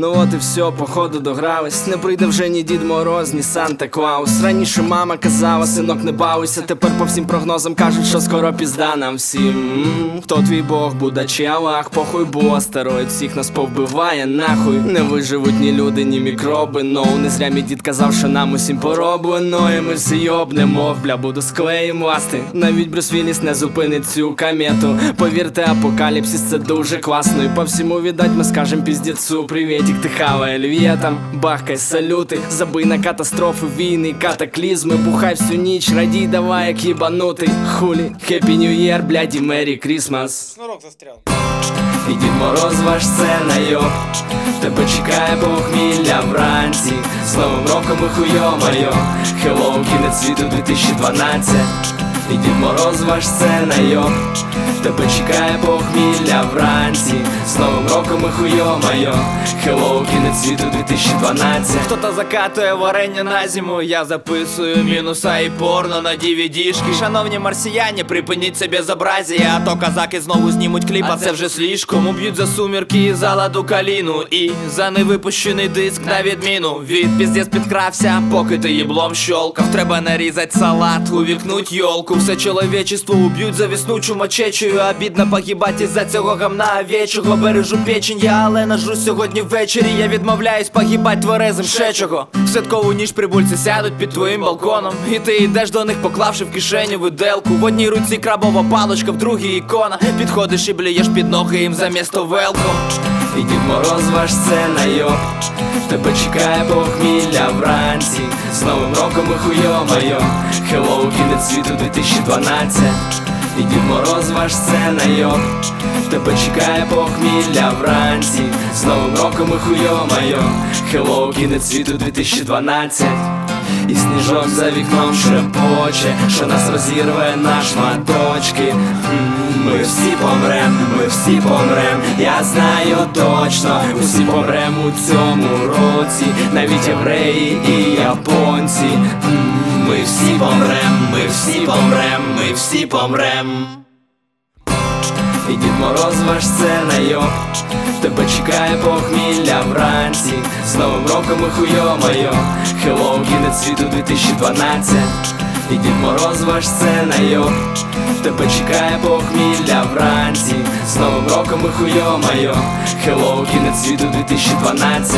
Ну от і все, походу догрались. Не прийде вже ні Дід Мороз, ні Санта Клаус. Раніше мама казала, синок, не бавися. Тепер по всім прогнозам кажуть, що скоро пізда нам всім. Хто твій Бог, Буда чи Аллах, похуй, бо астероїд всіх нас повбиває, нахуй. Не виживуть ні люди, ні мікроби. Ноу, не зря мій дід казав, що нам усім пороблено. І ми всі йобнемо, бля, буду склеєм ласти. Навіть Брюс Вілліс не зупинить цю комету. Повірте, апокаліпсис це дуже класно. І по всьому віддать ми скажем піздецу. Привітик, ти хавай олів'є там, бахкай салюти, забий на катастрофи, війни, катаклізми, бухай всю ніч, радій, давай, як їбанутий. Хулі, Happy New Year, блядь, і Merry Christmas. Снурок застрял. І Дід Мороз ваш сцаний, йо Тебе чекає похмілля вранці З Новим роком і хуйо-майо Hello, кінець світу 2012 І Дід Мороз ваш сцаний, йо Тебе чекає похмілля вранці. З Новим роком і хуйо-майо Хеллоу, кінець світу 2012 Хто-то закатує варення на зиму, я записую мінуса і порно на DVD-шки Шановні марсіяні, припиніть це безобразія, а то казаки знову знімуть кліп, а це вже слишком. Уб'ють за сумірки і за ладу каліну. І за невипущений диск на відміну. Від піздець підкрався, поки ти їблом щолкав. Треба нарізать салат, увікнуть йолку Все чоловічество уб'ють за віснучу мочечею Обідно погибать із-за цього гамна овечого Бережу печень я, але нажру сьогодні ввечері. Я відмовляюсь погибать тверезим ще чого. В святкову ніч прибульці сядуть під твоїм балконом. І ти йдеш до них, поклавши в кишеню виделку. В одній руці крабова палочка, в другій ікона. Підходиш і блюєш під ноги їм замісто велком І Дід Мороз ваш сцаний, йо Тебе чекає похмілля вранці. З Новим роком і хуйо-майо. Hello, кінець світу 2012 І Дід Мороз ваш сцаний, йо Тебе чекає похмілля вранці. З Новим роком і хуйо-майо. Hello, кінець світу 2012 і сніжок за вікном шепоче, що нас розірве на шматочки. Всі помрем, ми всі помрем, я знаю точно, усі помрем у цьому році, навіть євреї і японці. Ми всі помрем, ми всі помрем, ми всі помрем. І Дід Мороз ваш це сценайо Тебе чекає похмілля вранці. З Новим роком і хуйо-майо Hello, кінець світу 2012 І Дід Мороз ваш сцаний, йо Тебе чекає похмілля вранці. З Новим роком і хуйо-майо. Hello, кінець світу 2012